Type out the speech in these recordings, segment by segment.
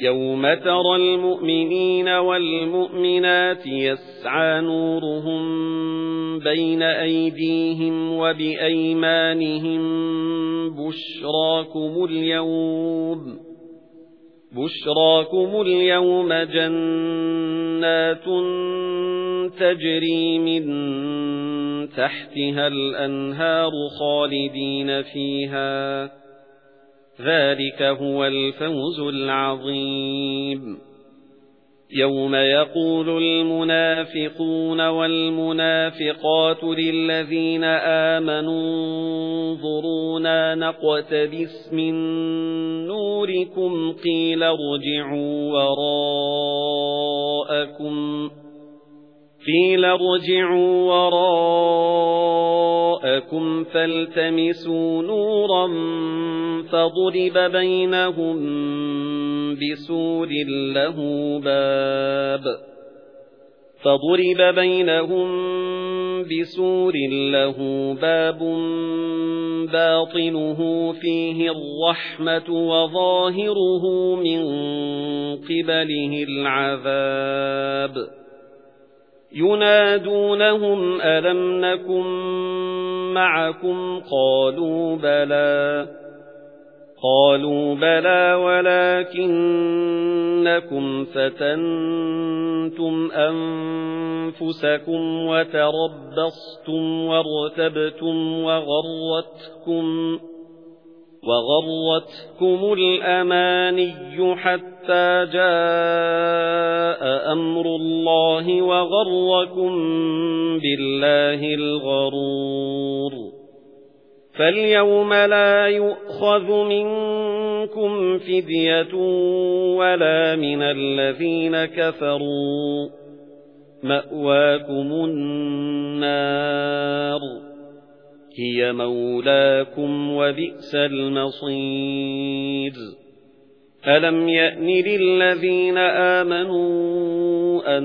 يَوْمَ تَرَى الْمُؤْمِنِينَ وَالْمُؤْمِنَاتِ يَسْعَى نُورُهُم بَيْنَ أَيْدِيهِمْ وَبِأَيْمَانِهِمْ بُشْرَاكُمُ الْيَوْمَ بُشْرَاكُمُ الْيَوْمَ جَنَّاتٌ تَجْرِي مِن تَحْتِهَا الْأَنْهَارُ خَالِدِينَ فِيهَا ذَلِكَ هُوَ الْفَوْزُ الْعَظِيمُ. يَوْمَ يَقُولُ الْمُنَافِقُونَ وَالْمُنَافِقَاتُ لِلَّذِينَ آمَنُوا انظُرُونَا نَقْتَبِسْ مِن نُّورِكُمْ قِيلَ ارْجِعُوا وَرَاءَكُمْ قِيلَ ارْجِعُوا وَرَاءَكُمْ فَالْتَمِسُوا نُورًا فَضُرِبَ بَيْنَهُم بِسُورٍ لَّهُ بَابٌ فَضُرِبَ بَيْنَهُم بِسُورٍ لَّهُ بَابٌ بَاطِنُهُ فِيهِ الرَّحْمَةُ وَظَاهِرُهُ مِن قِبَلِهِ الْعَذَابُ يُنَادُونَهُمْ أَلَمْ نَكُن مَّعَكُمْ قَالُوا بَلَى قَالُوا بَلَى وَلَكِنَّكُمْ فَتَنْتُمْ أَنفُسَكُمْ وَتَرَبَّصْتُمْ وَارْتَبْتُمْ وَغَرَّتْكُمْ وَغَرَّتْكُمُ الْأَمَانِيُّ حَتَّى جَاءَ أَمْرُ اللَّهِ وَغَرَّكُم بِاللَّهِ الْغَرُورُ فَالْيَوْمَ لَا يُؤْخَذُ مِنكُمْ فِدْيَةٌ وَلَا مِنَ الَّذِينَ كَفَرُوا مَأْوَاكُمُ النَّارُ هِيَ مَوْلَاكُمْ وَبِئْسَ الْمَصِيرُ أَلَمْ يَأْنِ لِلَّذِينَ آمَنُوا أَن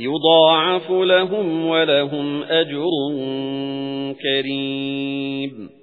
يُضَاعَفُ لَهُمْ وَلَهُمْ أَجْرٌ كَرِيمٌ.